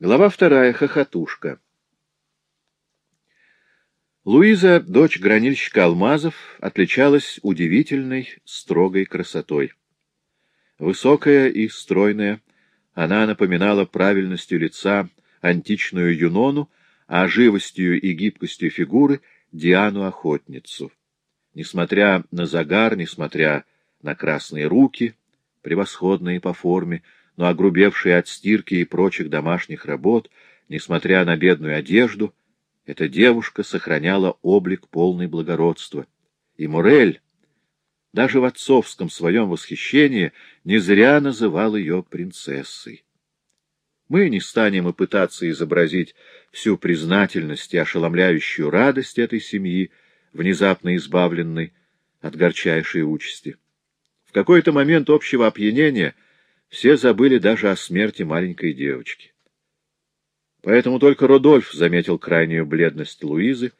Глава вторая. Хохотушка. Луиза, дочь гранильщика алмазов, отличалась удивительной, строгой красотой. Высокая и стройная, она напоминала правильностью лица античную Юнону, а живостью и гибкостью фигуры — Диану-охотницу. Несмотря на загар, несмотря на красные руки, превосходные по форме, но огрубевшие от стирки и прочих домашних работ, несмотря на бедную одежду, эта девушка сохраняла облик полный благородства. И Мурель, даже в отцовском своем восхищении, не зря называл ее принцессой. Мы не станем и пытаться изобразить всю признательность и ошеломляющую радость этой семьи, внезапно избавленной от горчайшей участи. В какой-то момент общего опьянения все забыли даже о смерти маленькой девочки. Поэтому только Рудольф заметил крайнюю бледность Луизы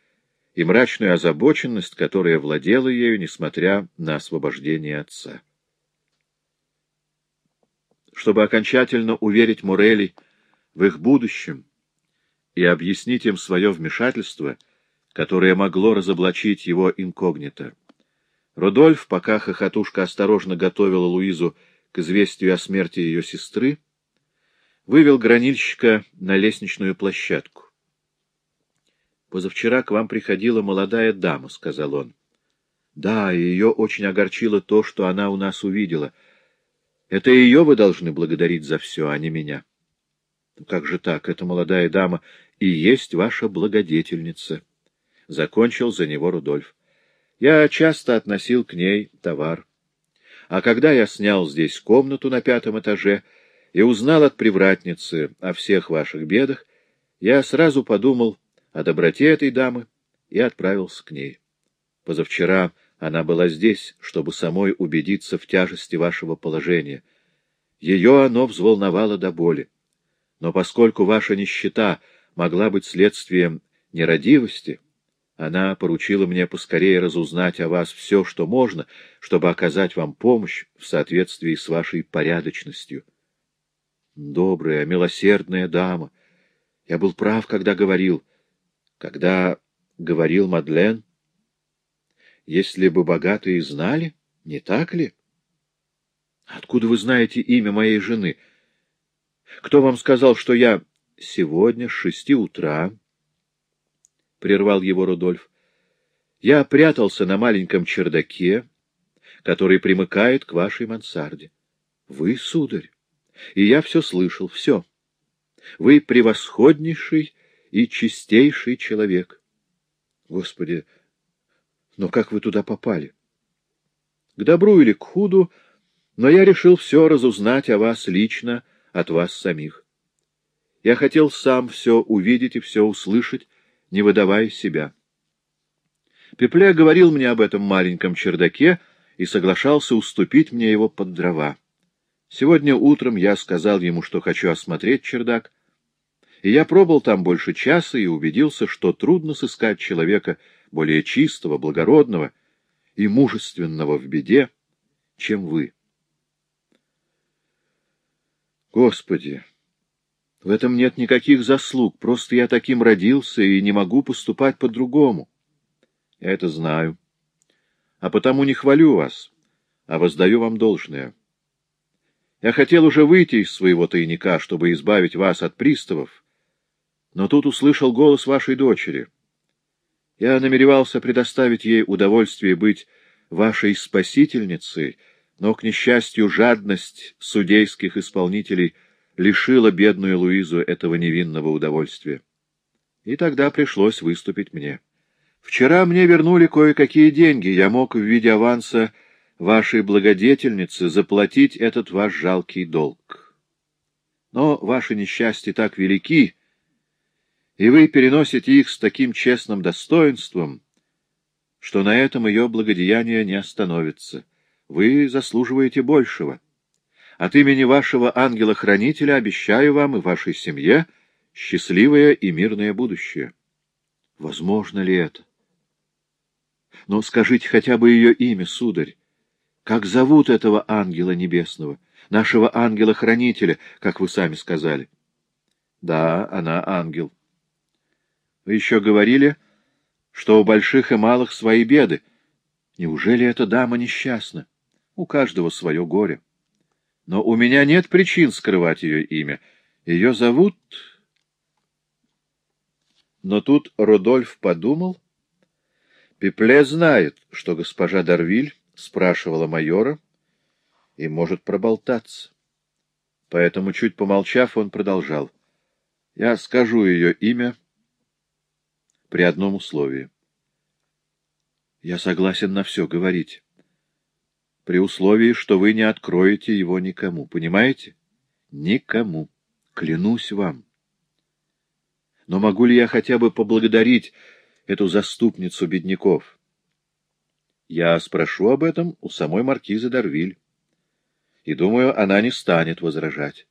и мрачную озабоченность, которая владела ею, несмотря на освобождение отца. Чтобы окончательно уверить Мурелей в их будущем и объяснить им свое вмешательство, которое могло разоблачить его инкогнито, Рудольф, пока хохотушка осторожно готовила Луизу к известию о смерти ее сестры, вывел гранильщика на лестничную площадку. «Позавчера к вам приходила молодая дама», — сказал он. «Да, ее очень огорчило то, что она у нас увидела. Это ее вы должны благодарить за все, а не меня». «Ну как же так? Эта молодая дама и есть ваша благодетельница», — закончил за него Рудольф. «Я часто относил к ней товар». А когда я снял здесь комнату на пятом этаже и узнал от привратницы о всех ваших бедах, я сразу подумал о доброте этой дамы и отправился к ней. Позавчера она была здесь, чтобы самой убедиться в тяжести вашего положения. Ее оно взволновало до боли. Но поскольку ваша нищета могла быть следствием нерадивости, она поручила мне поскорее разузнать о вас все, что можно, чтобы оказать вам помощь в соответствии с вашей порядочностью. Добрая, милосердная дама. Я был прав, когда говорил... Когда говорил Мадлен, если бы богатые знали, не так ли? Откуда вы знаете имя моей жены? Кто вам сказал, что я сегодня с шести утра прервал его Рудольф. Я прятался на маленьком чердаке, который примыкает к вашей мансарде. Вы, сударь, и я все слышал, все. Вы превосходнейший и чистейший человек. Господи, но как вы туда попали? К добру или к худу, но я решил все разузнать о вас лично, от вас самих. Я хотел сам все увидеть и все услышать, не выдавая себя. Пепле говорил мне об этом маленьком чердаке и соглашался уступить мне его под дрова. Сегодня утром я сказал ему, что хочу осмотреть чердак, и я пробыл там больше часа и убедился, что трудно сыскать человека более чистого, благородного и мужественного в беде, чем вы. Господи! В этом нет никаких заслуг, просто я таким родился и не могу поступать по-другому. Я это знаю. А потому не хвалю вас, а воздаю вам должное. Я хотел уже выйти из своего тайника, чтобы избавить вас от приставов, но тут услышал голос вашей дочери. Я намеревался предоставить ей удовольствие быть вашей спасительницей, но, к несчастью, жадность судейских исполнителей — лишила бедную Луизу этого невинного удовольствия. И тогда пришлось выступить мне. Вчера мне вернули кое-какие деньги, я мог в виде аванса вашей благодетельницы заплатить этот ваш жалкий долг. Но ваши несчастья так велики, и вы переносите их с таким честным достоинством, что на этом ее благодеяние не остановится. Вы заслуживаете большего. От имени вашего ангела-хранителя обещаю вам и вашей семье счастливое и мирное будущее. Возможно ли это? Но скажите хотя бы ее имя, сударь. Как зовут этого ангела небесного, нашего ангела-хранителя, как вы сами сказали? Да, она ангел. Вы еще говорили, что у больших и малых свои беды. Неужели эта дама несчастна? У каждого свое горе. Но у меня нет причин скрывать ее имя. Ее зовут... Но тут Рудольф подумал. Пепле знает, что госпожа Дарвиль спрашивала майора и может проболтаться. Поэтому, чуть помолчав, он продолжал. Я скажу ее имя при одном условии. Я согласен на все говорить. При условии, что вы не откроете его никому. Понимаете? Никому. Клянусь вам. Но могу ли я хотя бы поблагодарить эту заступницу бедняков? Я спрошу об этом у самой маркизы Дарвиль. И думаю, она не станет возражать.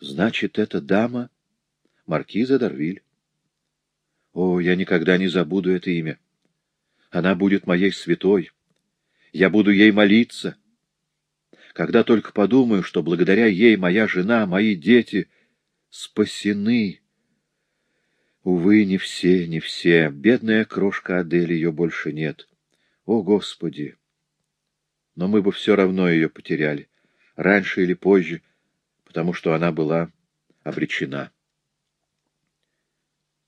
Значит, эта дама — маркиза Дарвиль. О, я никогда не забуду это имя. Она будет моей святой. Я буду ей молиться. Когда только подумаю, что благодаря ей моя жена, мои дети спасены. Увы, не все, не все. Бедная крошка Адель, ее больше нет. О, Господи! Но мы бы все равно ее потеряли, раньше или позже, потому что она была обречена.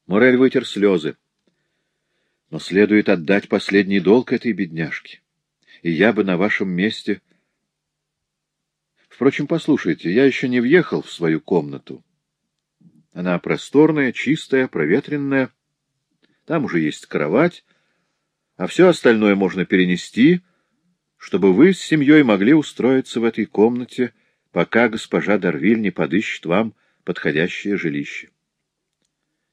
Морель вытер слезы. Но следует отдать последний долг этой бедняжке. И я бы на вашем месте... Впрочем, послушайте, я еще не въехал в свою комнату. Она просторная, чистая, проветренная. Там уже есть кровать, а все остальное можно перенести, чтобы вы с семьей могли устроиться в этой комнате, пока госпожа Дарвиль не подыщет вам подходящее жилище.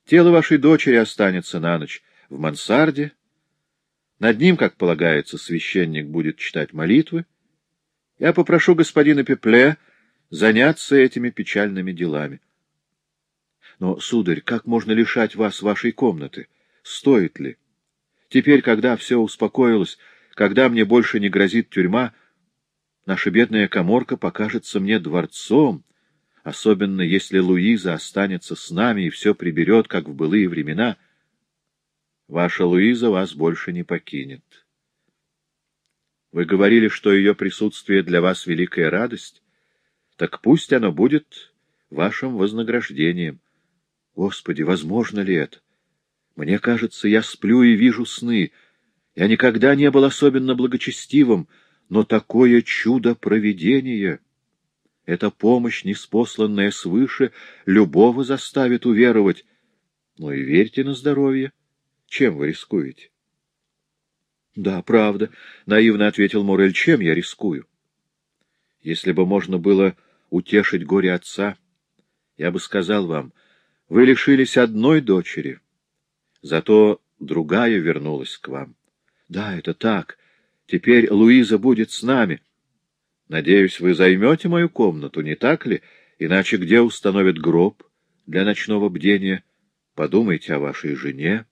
Тело вашей дочери останется на ночь в мансарде. Над ним, как полагается, священник будет читать молитвы. Я попрошу господина Пепле заняться этими печальными делами. Но, сударь, как можно лишать вас вашей комнаты? Стоит ли? Теперь, когда все успокоилось, когда мне больше не грозит тюрьма, наша бедная коморка покажется мне дворцом, особенно если Луиза останется с нами и все приберет, как в былые времена. Ваша Луиза вас больше не покинет. Вы говорили, что ее присутствие для вас великая радость. Так пусть оно будет вашим вознаграждением. Господи, возможно ли это? Мне кажется, я сплю и вижу сны. Я никогда не был особенно благочестивым, но такое чудо провидения... Эта помощь, неспосланная свыше, любого заставит уверовать. Но и верьте на здоровье. Чем вы рискуете? — Да, правда, — наивно ответил Морель. — Чем я рискую? Если бы можно было утешить горе отца, я бы сказал вам, вы лишились одной дочери, зато другая вернулась к вам. Да, это так. Теперь Луиза будет с нами. — Надеюсь, вы займете мою комнату, не так ли? Иначе где установят гроб для ночного бдения? Подумайте о вашей жене.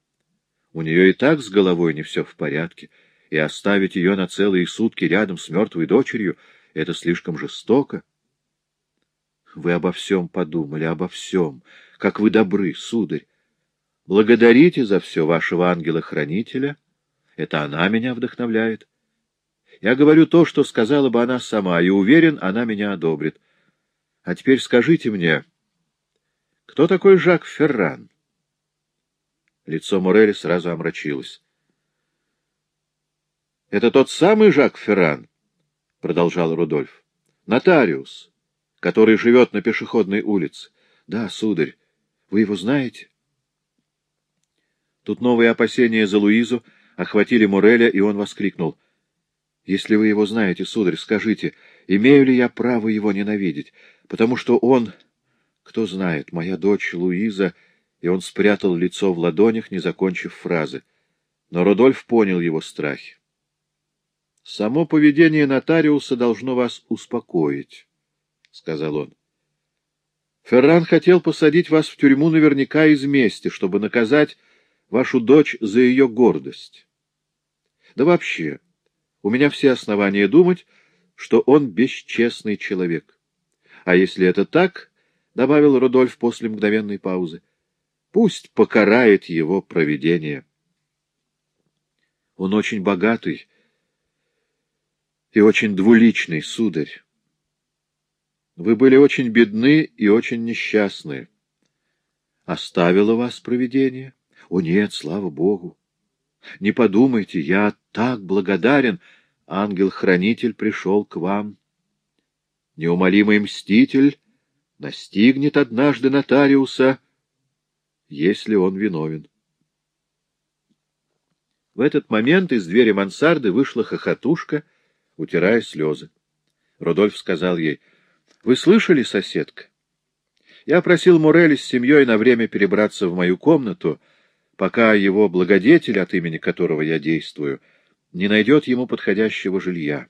У нее и так с головой не все в порядке, и оставить ее на целые сутки рядом с мертвой дочерью — это слишком жестоко. Вы обо всем подумали, обо всем. Как вы добры, сударь. Благодарите за все вашего ангела-хранителя. Это она меня вдохновляет. Я говорю то, что сказала бы она сама, и уверен, она меня одобрит. А теперь скажите мне, кто такой Жак Ферран? Лицо Морели сразу омрачилось. — Это тот самый Жак Ферран, — продолжал Рудольф. — Нотариус, который живет на пешеходной улице. — Да, сударь, вы его знаете? Тут новые опасения за Луизу охватили Мореля, и он воскликнул — если вы его знаете, сударь, скажите, имею ли я право его ненавидеть? Потому что он... Кто знает, моя дочь Луиза... И он спрятал лицо в ладонях, не закончив фразы. Но Рудольф понял его страхи. «Само поведение нотариуса должно вас успокоить», — сказал он. «Ферран хотел посадить вас в тюрьму наверняка из мести, чтобы наказать вашу дочь за ее гордость. Да вообще, у меня все основания думать, что он бесчестный человек. А если это так, добавил Рудольф после мгновенной паузы. Пусть покарает его провидение. Он очень богатый и очень двуличный, сударь. Вы были очень бедны и очень несчастны. Оставило вас провидение? О нет, слава Богу! Не подумайте, я так благодарен. Ангел-хранитель пришел к вам. Неумолимый мститель настигнет однажды нотариуса, если он виновен. В этот момент из двери мансарды вышла хохотушка, утирая слезы. Рудольф сказал ей, — Вы слышали, соседка? Я просил Мурели с семьей на время перебраться в мою комнату, пока его благодетель, от имени которого я действую, не найдет ему подходящего жилья.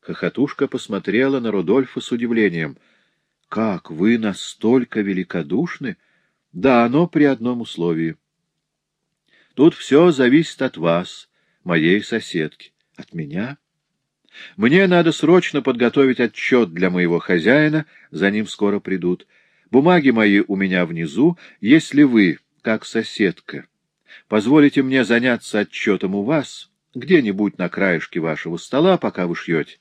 Хохотушка посмотрела на Рудольфа с удивлением. — Как, вы настолько великодушны? — Да, но при одном условии. — Тут все зависит от вас, моей соседки. — От меня? — Мне надо срочно подготовить отчет для моего хозяина, за ним скоро придут. Бумаги мои у меня внизу. Если вы, как соседка, позволите мне заняться отчетом у вас, где-нибудь на краешке вашего стола, пока вы шьете,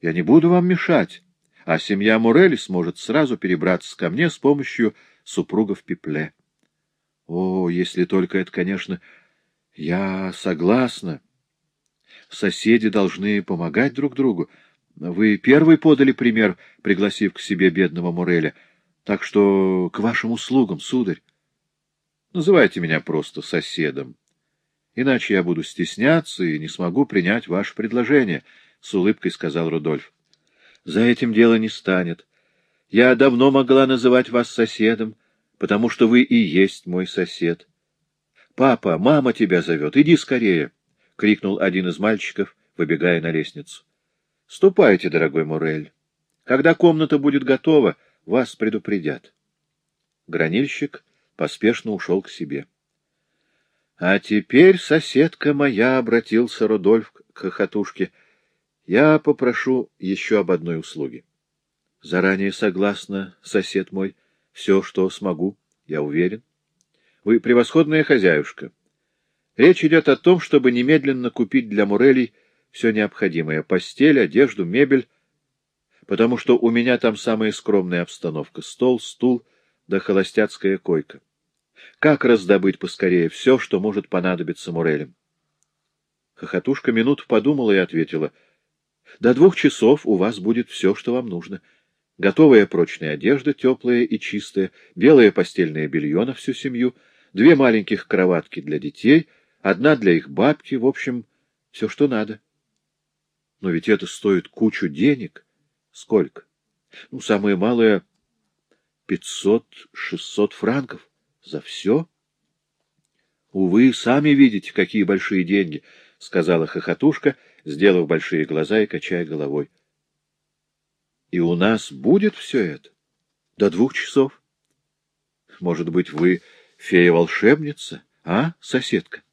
я не буду вам мешать, а семья Мурели сможет сразу перебраться ко мне с помощью супругов Пипле. О, если только это, конечно, я согласна. Соседи должны помогать друг другу. Вы первый подали пример, пригласив к себе бедного Муреля. Так что к вашим услугам, сударь. Называйте меня просто соседом. Иначе я буду стесняться и не смогу принять ваше предложение —— с улыбкой сказал Рудольф. — За этим дело не станет. Я давно могла называть вас соседом, потому что вы и есть мой сосед. — Папа, мама тебя зовет, иди скорее! — крикнул один из мальчиков, выбегая на лестницу. — Ступайте, дорогой Мурель. Когда комната будет готова, вас предупредят. Гранильщик поспешно ушел к себе. — А теперь, соседка моя, — обратился Рудольф к хохотушке, — я попрошу еще об одной услуге. Заранее согласна, сосед мой, все, что смогу, я уверен. Вы превосходная хозяюшка. Речь идет о том, чтобы немедленно купить для Мурелей все необходимое — постель, одежду, мебель, потому что у меня там самая скромная обстановка — стол, стул да холостяцкая койка. Как раздобыть поскорее все, что может понадобиться Мурелям? Хохотушка минуту подумала и ответила — до двух часов у вас будет все, что вам нужно. Готовая прочная одежда, теплая и чистая, белое постельное белье на всю семью, две маленьких кроватки для детей, одна для их бабки, в общем, все, что надо. Но ведь это стоит кучу денег. Сколько? Ну, самое малое — пятьсот-шестьсот франков. За все? Увы, сами видите, какие большие деньги, — сказала хохотушка, — сделав большие глаза и качая головой. — И у нас будет все это? До двух часов? Может быть, вы фея-волшебница, а, соседка?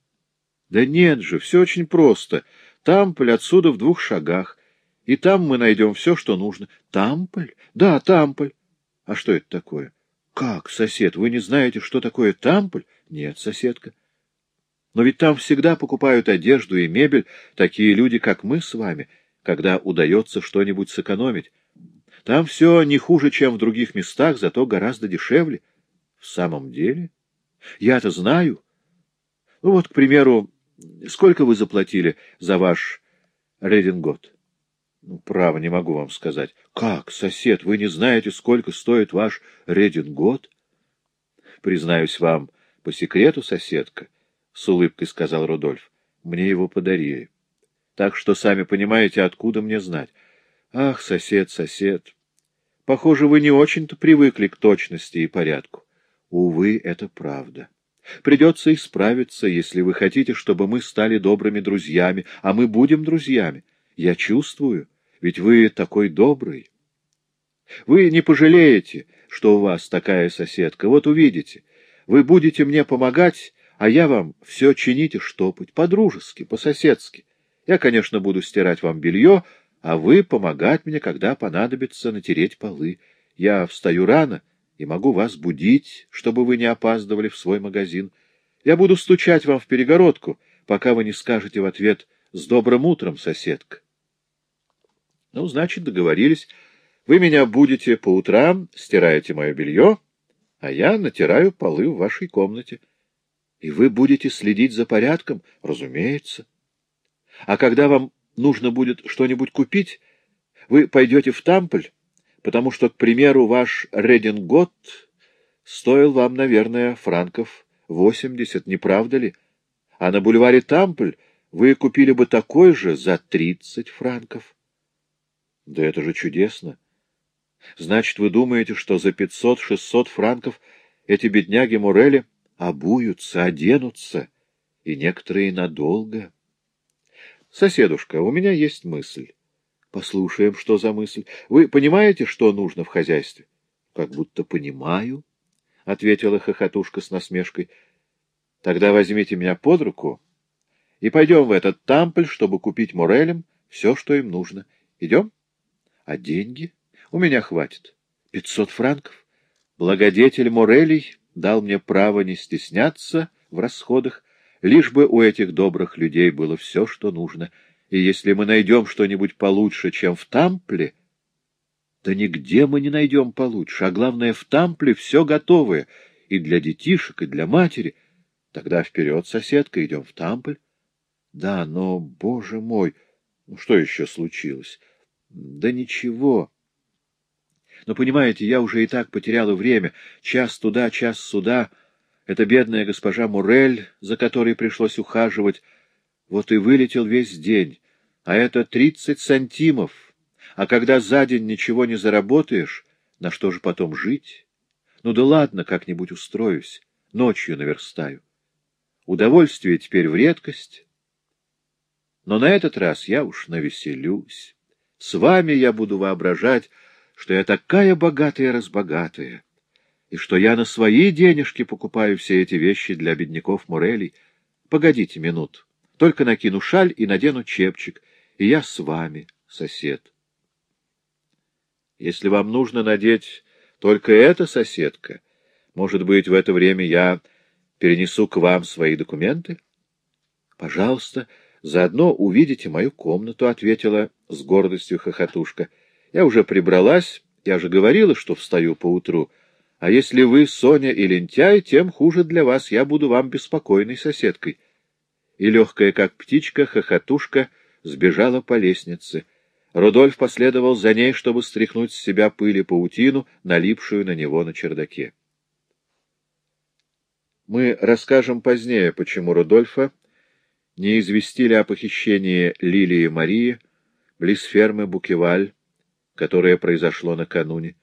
Да нет же, все очень просто. Тамполь отсюда в двух шагах, и там мы найдем все, что нужно. Тамполь? Да, Тамполь. А что это такое? Как, сосед, вы не знаете, что такое Тамполь? Нет, соседка. Но ведь там всегда покупают одежду и мебель такие люди, как мы с вами, когда удается что-нибудь сэкономить. Там все не хуже, чем в других местах, зато гораздо дешевле. В самом деле? Я-то знаю. Ну вот, к примеру, сколько вы заплатили за ваш редингот? Ну, право, не могу вам сказать. Как, сосед, вы не знаете, сколько стоит ваш редингот? Признаюсь вам по секрету, соседка, —— с улыбкой сказал Рудольф. — Мне его подарили. Так что, сами понимаете, откуда мне знать. Ах, сосед, сосед, похоже, вы не очень-то привыкли к точности и порядку. Увы, это правда. Придется исправиться, если вы хотите, чтобы мы стали добрыми друзьями, а мы будем друзьями. Я чувствую, ведь вы такой добрый. Вы не пожалеете, что у вас такая соседка. Вот увидите. Вы будете мне помогать, а я вам все чинить и штопать, по-дружески, по-соседски. Я, конечно, буду стирать вам белье, а вы помогать мне, когда понадобится натереть полы. я встаю рано и могу вас будить, чтобы вы не опаздывали в свой магазин. Я буду стучать вам в перегородку, пока вы не скажете в ответ «С добрым утром, соседка». Ну, значит, договорились. Вы меня будете по утрам, стираете мое белье, а я натираю полы в вашей комнате. И вы будете следить за порядком, разумеется. А когда вам нужно будет что-нибудь купить, вы пойдете в Тампль, потому что, к примеру, ваш Редингот стоил вам, наверное, франков восемьдесят, не правда ли? А на бульваре Тампль вы купили бы такой же за тридцать франков. Да это же чудесно! Значит, вы думаете, что за пятьсот-шестьсот франков эти бедняги Мурели обуются, оденутся, и некоторые надолго? Соседушка, у меня есть мысль. Послушаем, что за мысль. Вы понимаете, что нужно в хозяйстве? Как будто понимаю, — ответила хохотушка с насмешкой. Тогда возьмите меня под руку и пойдем в этот тампль, чтобы купить Морелям все, что им нужно. Идем? А деньги? У меня хватит. Пятьсот франков. Благодетель Морелей дал мне право не стесняться в расходах, лишь бы у этих добрых людей было все, что нужно. И если мы найдем что-нибудь получше, чем в Тампле, да нигде мы не найдем получше, а главное, в Тампле все готовое, и для детишек, и для матери. Тогда вперед, соседка, идем в Тампль. Да, но, боже мой, ну что еще случилось? Да ничего. Но, понимаете, я уже и так потеряла время. Час туда, час сюда. Эта бедная госпожа Мурель, за которой пришлось ухаживать, вот и вылетел весь день. А это тридцать сантимов. А когда за день ничего не заработаешь, на что же потом жить? Ну да ладно, как-нибудь устроюсь. Ночью наверстаю. Удовольствие теперь в редкость. Но на этот раз я уж навеселюсь. С вами я буду воображать, что я такая богатая-разбогатая, и что я на свои денежки покупаю все эти вещи для бедняков Мурелей. Погодите минуту, только накину шаль и надену чепчик, и я с вами, сосед. Если вам нужно надеть только это, соседка, может быть, в это время я перенесу к вам свои документы? Пожалуйста, — Заодно увидите мою комнату, — ответила с гордостью хохотушка. Я уже прибралась, я же говорила, что встаю поутру. А если вы, Соня и лентяй, тем хуже для вас, я буду вам беспокойной соседкой. И легкая, как птичка, хохотушка сбежала по лестнице. Рудольф последовал за ней, чтобы стряхнуть с себя пыль и паутину, налипшую на него на чердаке. Мы расскажем позднее, почему Рудольфа не известили о похищении Лилии Марии близ фермы Букеваль, которое произошло накануне,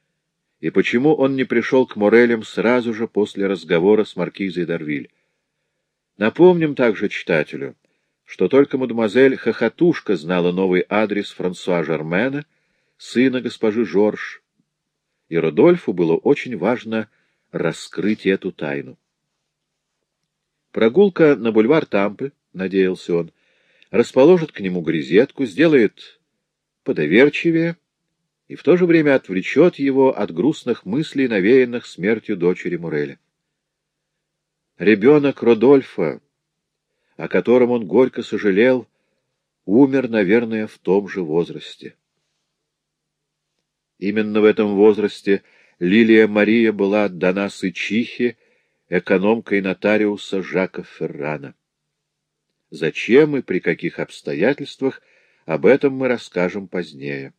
и почему он не пришел к Морелям сразу же после разговора с маркизой Дарвиль. Напомним также читателю, что только мадемуазель Хохотушка знала новый адрес Франсуа Жермена, сына госпожи Жорж, и Родольфу было очень важно раскрыть эту тайну. Прогулка на бульвар Тампль надеялся он, расположит к нему грезетку, сделает подоверчивее и в то же время отвлечет его от грустных мыслей, навеянных смертью дочери Муреля. Ребенок Родольфа, о котором он горько сожалел, умер, наверное, в том же возрасте. Именно в этом возрасте Лилия Мария была отдана сычихе, экономкой нотариуса Жака Феррана. Зачем и при каких обстоятельствах, об этом мы расскажем позднее.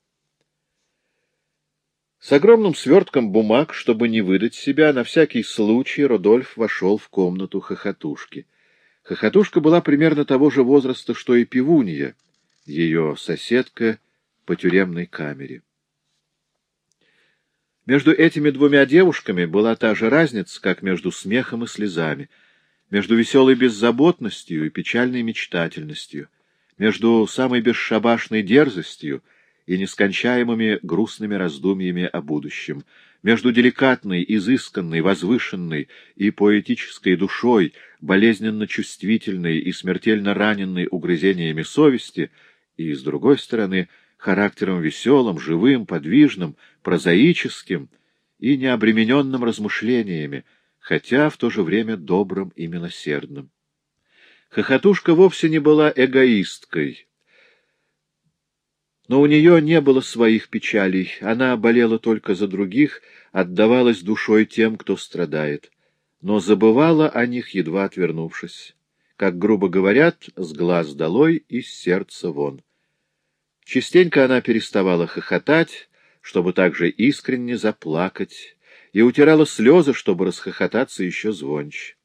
С огромным свертком бумаг, чтобы не выдать себя, на всякий случай Родольф вошел в комнату хохотушки. Хохотушка была примерно того же возраста, что и пивунья, ее соседка по тюремной камере. Между этими двумя девушками была та же разница, как между смехом и слезами — между веселой беззаботностью и печальной мечтательностью, между самой бесшабашной дерзостью и нескончаемыми грустными раздумьями о будущем, между деликатной, изысканной, возвышенной и поэтической душой, болезненно чувствительной и смертельно раненной угрызениями совести, и, с другой стороны, характером веселым, живым, подвижным, прозаическим — и необремененным размышлениями, хотя в то же время добрым и милосердным. Хохотушка вовсе не была эгоисткой, но у нее не было своих печалей, она болела только за других, отдавалась душой тем, кто страдает, но забывала о них, едва отвернувшись. Как грубо говорят, с глаз долой и с сердца вон. Частенько она переставала хохотать, чтобы также искренне заплакать, и утирала слезы, чтобы расхохотаться еще звонче.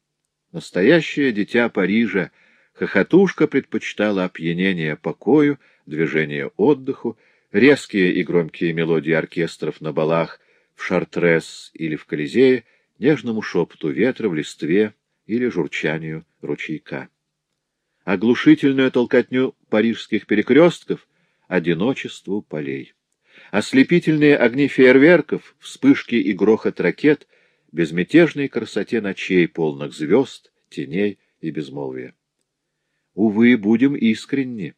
Настоящее дитя Парижа, хохотушка предпочитала опьянение покою, движение отдыху, резкие и громкие мелодии оркестров на балах в Шартрес или в Колизее, нежному шепоту ветра в листве или журчанию ручейка. Оглушительную толкотню парижских перекрестков — одиночеству полей. Ослепительные огни фейерверков, вспышки и грохот ракет, безмятежной красоте ночей, полных звезд, теней и безмолвия. Увы, будем искренни.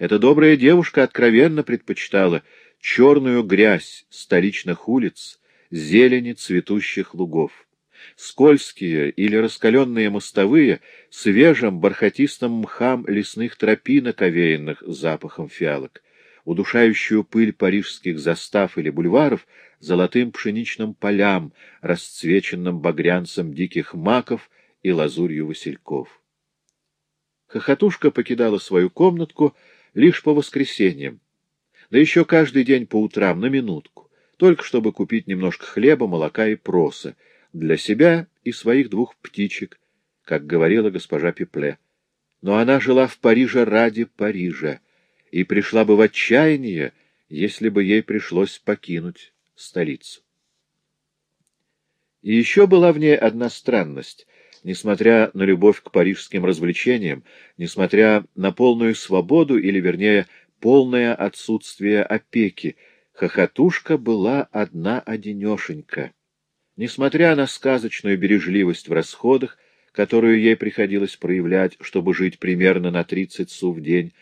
Эта добрая девушка откровенно предпочитала черную грязь столичных улиц, зелени цветущих лугов скользкие или раскаленные мостовые, свежим бархатистым мхам лесных тропинок, овеянных запахом фиалок, удушающую пыль парижских застав или бульваров, золотым пшеничным полям, расцвеченным багрянцем диких маков и лазурью васильков. Хохотушка покидала свою комнатку лишь по воскресеньям, да еще каждый день по утрам на минутку, только чтобы купить немножко хлеба, молока и проса, для себя и своих двух птичек, как говорила госпожа Пепле. Но она жила в Париже ради Парижа и пришла бы в отчаяние, если бы ей пришлось покинуть столицу. И еще была в ней одна странность. Несмотря на любовь к парижским развлечениям, несмотря на полную свободу, или, вернее, полное отсутствие опеки, хохотушка была одна-одинешенька. Несмотря на сказочную бережливость в расходах, которую ей приходилось проявлять, чтобы жить примерно на 30 су в день,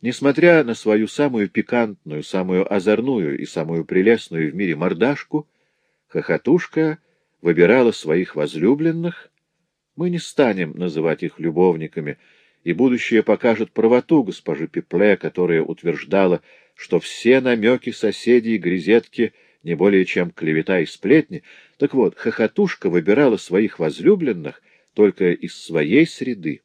несмотря на свою самую пикантную, самую озорную и самую прелестную в мире мордашку, хохотушка выбирала своих возлюбленных, мы не станем называть их любовниками, и будущее покажет правоту госпожи Пепле, которая утверждала, что все намеки соседей Грезетки — не более чем клевета и сплетни. Так вот, хохотушка выбирала своих возлюбленных только из своей среды,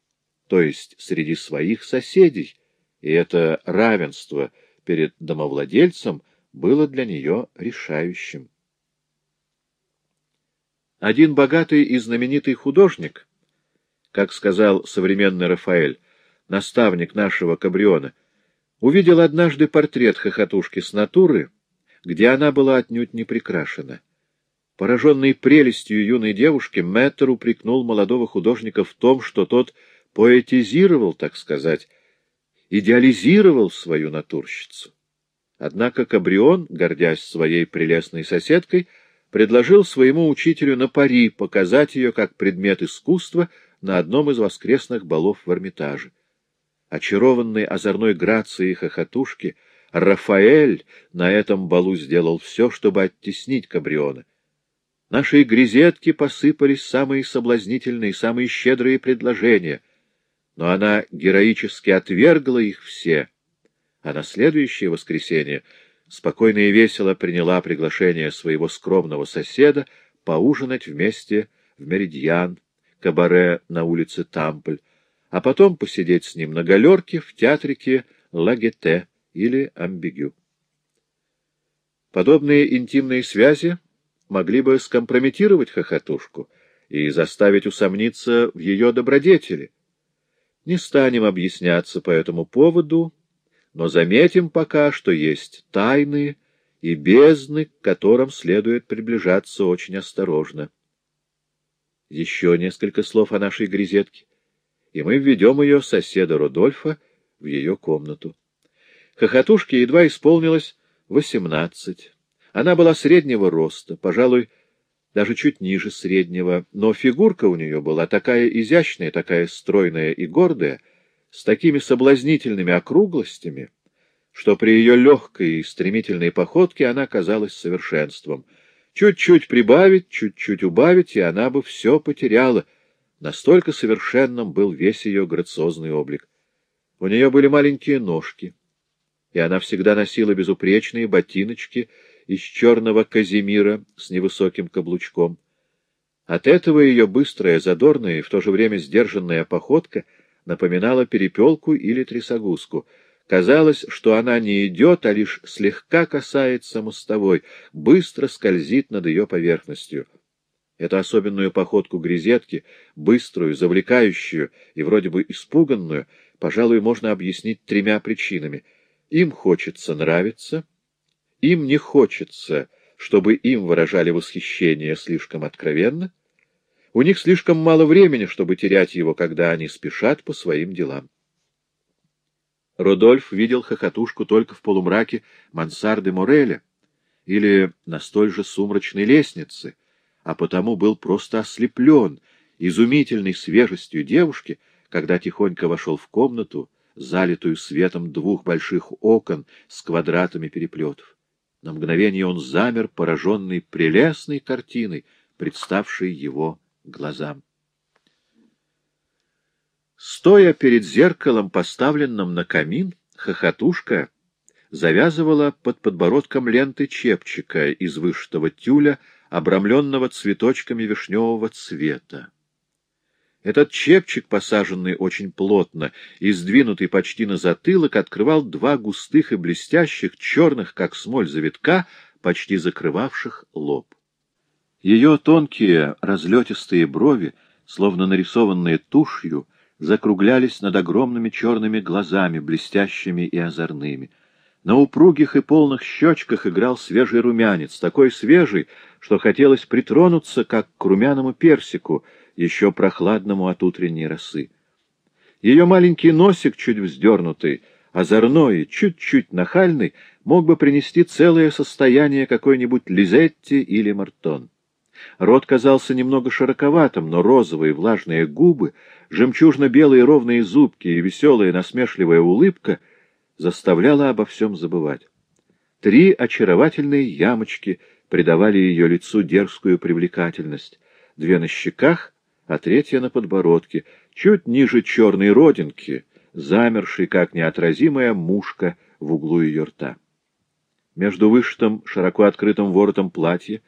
то есть среди своих соседей, и это равенство перед домовладельцем было для нее решающим. Один богатый и знаменитый художник, как сказал современный Рафаэль, наставник нашего Кабриона, увидел однажды портрет хохотушки с натуры — где она была отнюдь не прикрашена. Пораженный прелестью юной девушки, Мэттер упрекнул молодого художника в том, что тот поэтизировал, так сказать, идеализировал свою натурщицу. Однако Кабрион, гордясь своей прелестной соседкой, предложил своему учителю на пари показать ее как предмет искусства на одном из воскресных балов в Эрмитаже. Очарованный озорной грацией хохотушки — Рафаэль на этом балу сделал все, чтобы оттеснить Кабриона. Наши грезетки посыпались самые соблазнительные, самые щедрые предложения, но она героически отвергла их все, а на следующее воскресенье спокойно и весело приняла приглашение своего скромного соседа поужинать вместе в Меридьян, кабаре на улице Тампль, а потом посидеть с ним на галерке в театрике Лагете или амбигю. Подобные интимные связи могли бы скомпрометировать хохотушку и заставить усомниться в ее добродетели. Не станем объясняться по этому поводу, но заметим пока, что есть тайны и бездны, к которым следует приближаться очень осторожно. Еще несколько слов о нашей грезетке, и мы введем ее соседа Рудольфа в ее комнату. Хохотушке едва исполнилось восемнадцать. Она была среднего роста, пожалуй, даже чуть ниже среднего, но фигурка у нее была такая изящная, такая стройная и гордая, с такими соблазнительными округлостями, что при ее легкой и стремительной походке она казалась совершенством. Чуть-чуть прибавить, чуть-чуть убавить, и она бы все потеряла. Настолько совершенным был весь ее грациозный облик. У нее были маленькие ножки, и она всегда носила безупречные ботиночки из черного казимира с невысоким каблучком. От этого ее быстрая, задорная и в то же время сдержанная походка напоминала перепелку или трясогузку — Казалось, что она не идет, а лишь слегка касается мостовой, быстро скользит над ее поверхностью. Эту особенную походку грезетки, быструю, завлекающую и вроде бы испуганную, пожалуй, можно объяснить тремя причинами. Им хочется нравиться, им не хочется, чтобы им выражали восхищение слишком откровенно, у них слишком мало времени, чтобы терять его, когда они спешат по своим делам. Рудольф видел хохотушку только в полумраке мансарды Мореля или на столь же сумрачной лестнице, а потому был просто ослеплен изумительной свежестью девушки, когда тихонько вошел в комнату, залитую светом двух больших окон с квадратами переплетов. На мгновение он замер, пораженный прелестной картиной, представшей его глазам. Стоя перед зеркалом, поставленным на камин, хохотушка завязывала под подбородком ленты чепчика из вышитого тюля, обрамленного цветочками вишневого цвета. Этот чепчик, посаженный очень плотно и сдвинутый почти на затылок, открывал два густых и блестящих, черных, как смоль завитка, почти закрывавших лоб. Ее тонкие разлетистые брови, словно нарисованные тушью, закруглялись над огромными черными глазами, блестящими и озорными. На упругих и полных щечках играл свежий румянец, такой свежий, что хотелось притронуться, как к румяному персику, еще прохладному от утренней росы. Ее маленький носик, чуть вздернутый, озорной, чуть-чуть нахальный, мог бы принести целое состояние какой-нибудь Лизетти или Мартон. Рот казался немного широковатым, но розовые влажные губы, жемчужно-белые ровные зубки и веселая насмешливая улыбка заставляла обо всем забывать. Три очаровательные ямочки придавали ее лицу дерзкую привлекательность, две на щеках, а третья на подбородке, чуть ниже черной родинки, замершей, как неотразимая мушка в углу ее рта. Между вышитым, широко открытым воротом платья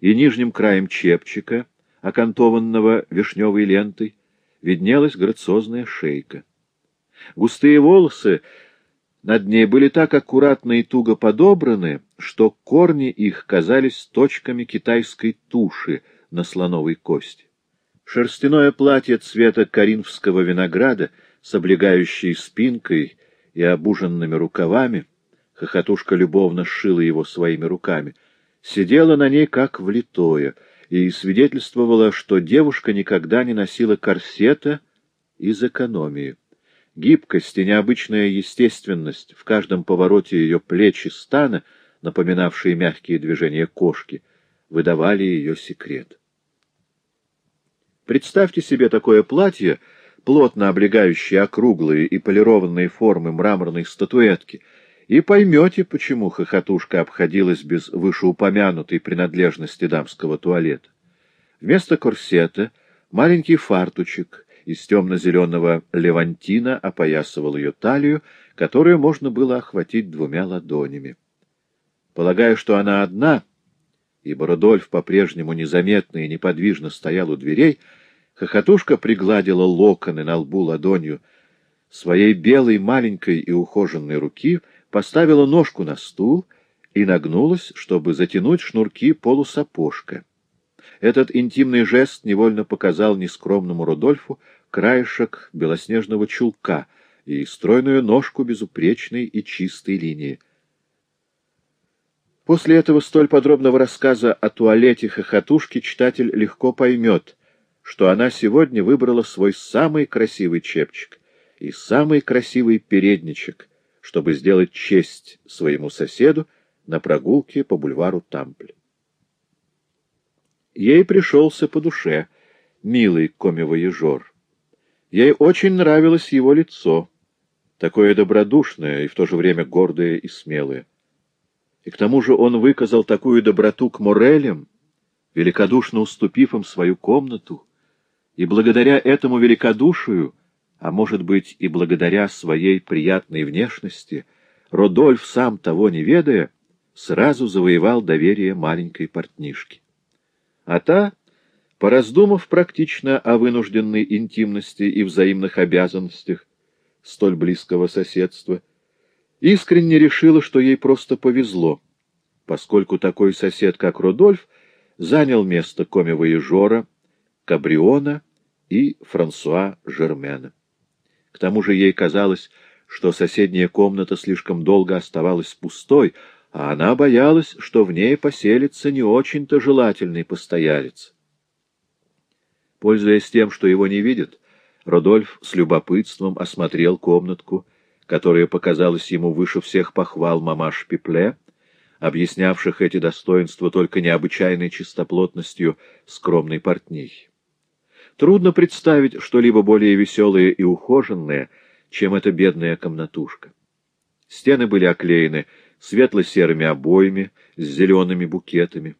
и нижним краем чепчика, окантованного вишневой лентой, виднелась грациозная шейка. Густые волосы над ней были так аккуратно и туго подобраны, что корни их казались точками китайской туши на слоновой кости. Шерстяное платье цвета коринфского винограда с облегающей спинкой и обуженными рукавами, хохотушка любовно сшила его своими руками — сидела на ней как влитое и свидетельствовала, что девушка никогда не носила корсета из экономии. Гибкость и необычная естественность в каждом повороте ее плеч и стана, напоминавшие мягкие движения кошки, выдавали ее секрет. Представьте себе такое платье, плотно облегающее округлые и полированные формы мраморной статуэтки — и поймете, почему хохотушка обходилась без вышеупомянутой принадлежности дамского туалета. Вместо корсета маленький фартучек из темно-зеленого левантина опоясывал ее талию, которую можно было охватить двумя ладонями. Полагая, что она одна, ибо Рудольф по-прежнему незаметно и неподвижно стоял у дверей, хохотушка пригладила локоны на лбу ладонью своей белой маленькой и ухоженной руки — поставила ножку на стул и нагнулась, чтобы затянуть шнурки полусапожка. Этот интимный жест невольно показал нескромному Рудольфу краешек белоснежного чулка и стройную ножку безупречной и чистой линии. После этого столь подробного рассказа о туалете хохотушки читатель легко поймет, что она сегодня выбрала свой самый красивый чепчик и самый красивый передничек, чтобы сделать честь своему соседу на прогулке по бульвару Тампль. Ей пришелся по душе милый комивояжер. Ей очень нравилось его лицо, такое добродушное и в то же время гордое и смелое. И к тому же он выказал такую доброту к Морелям, великодушно уступив им свою комнату, и благодаря этому великодушию, а может быть и благодаря своей приятной внешности, Родольф, сам того не ведая, сразу завоевал доверие маленькой портнишки. А та, пораздумав практично о вынужденной интимности и взаимных обязанностях столь близкого соседства, искренне решила, что ей просто повезло, поскольку такой сосед, как Рудольф, занял место коми-воежора, Кабриона и Франсуа Жермена. К тому же ей казалось, что соседняя комната слишком долго оставалась пустой, а она боялась, что в ней поселится не очень-то желательный постоялец. Пользуясь тем, что его не видят, Родольф с любопытством осмотрел комнатку, которая показалась ему выше всех похвал мамаш Пипле, объяснявших эти достоинства только необычайной чистоплотностью скромной портнихи. Трудно представить что-либо более веселое и ухоженное, чем эта бедная комнатушка. Стены были оклеены светло-серыми обоями с зелеными букетами.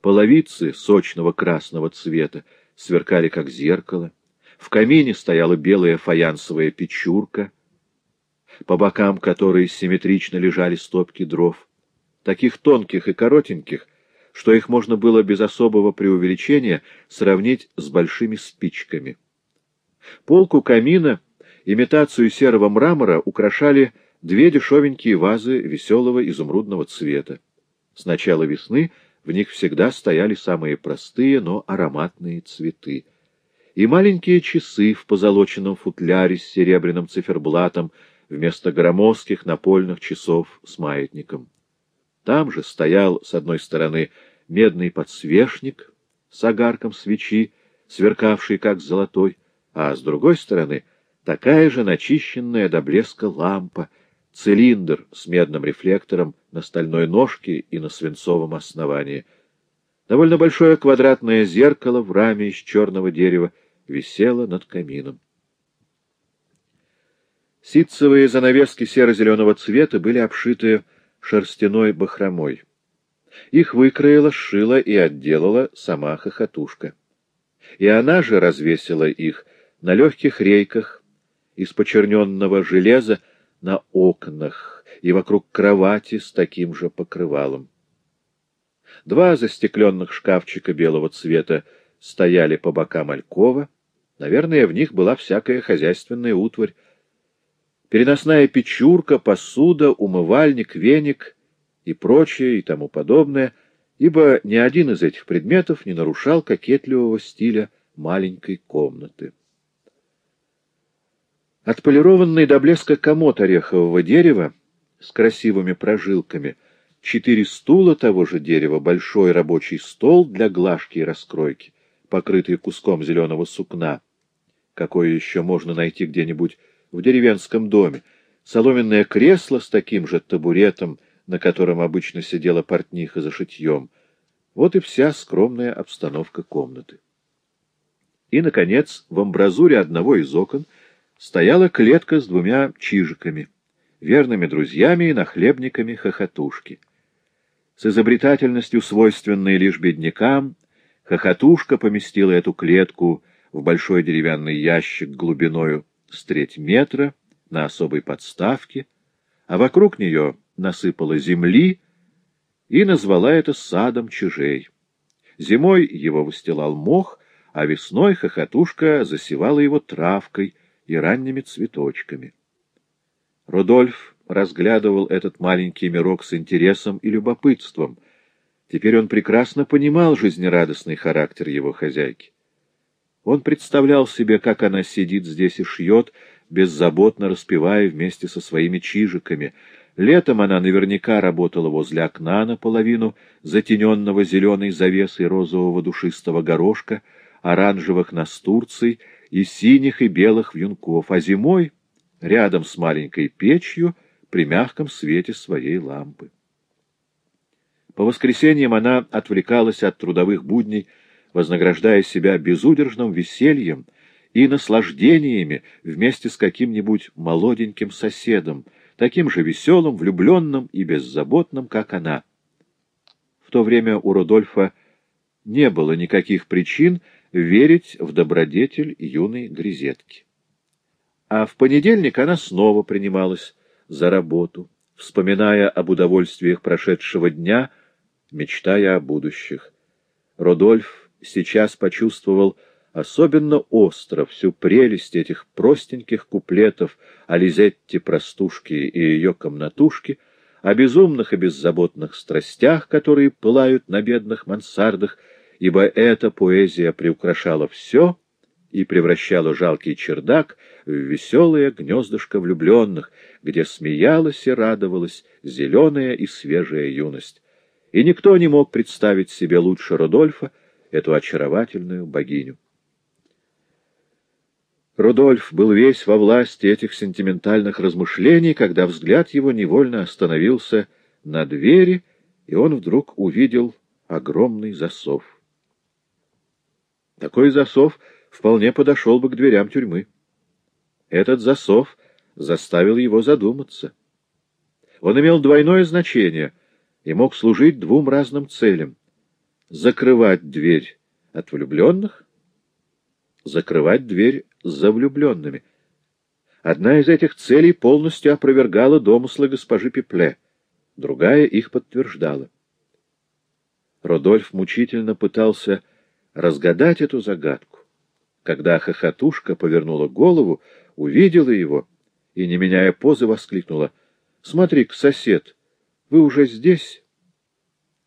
Половицы сочного красного цвета сверкали, как зеркало. В камине стояла белая фаянсовая печурка, по бокам которой симметрично лежали стопки дров, таких тонких и коротеньких, что их можно было без особого преувеличения сравнить с большими спичками. Полку камина, имитацию серого мрамора, украшали две дешевенькие вазы веселого изумрудного цвета. С начала весны в них всегда стояли самые простые, но ароматные цветы. И маленькие часы в позолоченном футляре с серебряным циферблатом вместо громоздких напольных часов с маятником. Там же стоял, с одной стороны, медный подсвечник с огарком свечи, сверкавший как золотой, а с другой стороны такая же начищенная до блеска лампа, цилиндр с медным рефлектором на стальной ножке и на свинцовом основании. Довольно большое квадратное зеркало в раме из черного дерева висело над камином. Ситцевые занавески серо-зеленого цвета были обшиты шерстяной бахромой. Их выкроила, сшила и отделала сама хохотушка. И она же развесила их на легких рейках из почерненного железа на окнах и вокруг кровати с таким же покрывалом. Два застекленных шкафчика белого цвета стояли по бокам алькова. Наверное, в них была всякая хозяйственная утварь. Переносная печурка, посуда, умывальник, веник и прочее и тому подобное, ибо ни один из этих предметов не нарушал кокетливого стиля маленькой комнаты. Отполированный до блеска комод орехового дерева с красивыми прожилками, четыре стула того же дерева, большой рабочий стол для глажки и раскройки, покрытый куском зеленого сукна, какое еще можно найти где-нибудь в деревенском доме, соломенное кресло с таким же табуретом, на котором обычно сидела портниха за шитьем. Вот и вся скромная обстановка комнаты. И, наконец, в амбразуре одного из окон — стояла клетка с двумя чижиками, верными друзьями и нахлебниками хохотушки. С изобретательностью, свойственной лишь беднякам, хохотушка поместила эту клетку в большой деревянный ящик глубиною с треть метра на особой подставке, а вокруг нее насыпала земли и назвала это садом чижей. Зимой его выстилал мох, а весной хохотушка засевала его травкой — и ранними цветочками. Рудольф разглядывал этот маленький мирок с интересом и любопытством. Теперь он прекрасно понимал жизнерадостный характер его хозяйки. Он представлял себе, как она сидит здесь и шьет, беззаботно распевая вместе со своими чижиками. Летом она наверняка работала возле окна наполовину, затененного зеленой завесой розового душистого горошка, оранжевых настурций и синих и белых вьюнков, а зимой рядом с маленькой печью при мягком свете своей лампы. По воскресеньям она отвлекалась от трудовых будней, вознаграждая себя безудержным весельем и наслаждениями вместе с каким-нибудь молоденьким соседом, таким же веселым, влюбленным и беззаботным, как она. В то время у Рудольфа не было никаких причин верить в добродетель юной грезетки. А в понедельник она снова принималась за работу, вспоминая об удовольствиях прошедшего дня, мечтая о будущих. Родольф сейчас почувствовал особенно остро всю прелесть этих простеньких куплетов о Лизетте простушке и ее комнатушке, о безумных и беззаботных страстях, которые пылают на бедных мансардах, ибо эта поэзия приукрашала все и превращала жалкий чердак в веселое гнездышко влюбленных, где смеялась и радовалась зеленая и свежая юность. И никто не мог представить себе лучше Рудольфа, эту очаровательную богиню. Рудольф был весь во власти этих сентиментальных размышлений, когда взгляд его невольно остановился на двери, и он вдруг увидел огромный засов. Такой засов вполне подошел бы к дверям тюрьмы. Этот засов заставил его задуматься. Он имел двойное значение и мог служить двум разным целям — закрывать дверь от влюбленных, закрывать дверь за влюбленными. Одна из этих целей полностью опровергала домыслы госпожи Пепле, другая их подтверждала. Родольф мучительно пытался разгадать эту загадку. Когда хохотушка повернула голову, увидела его и, не меняя позы, воскликнула. — Смотри-ка, сосед, вы уже здесь?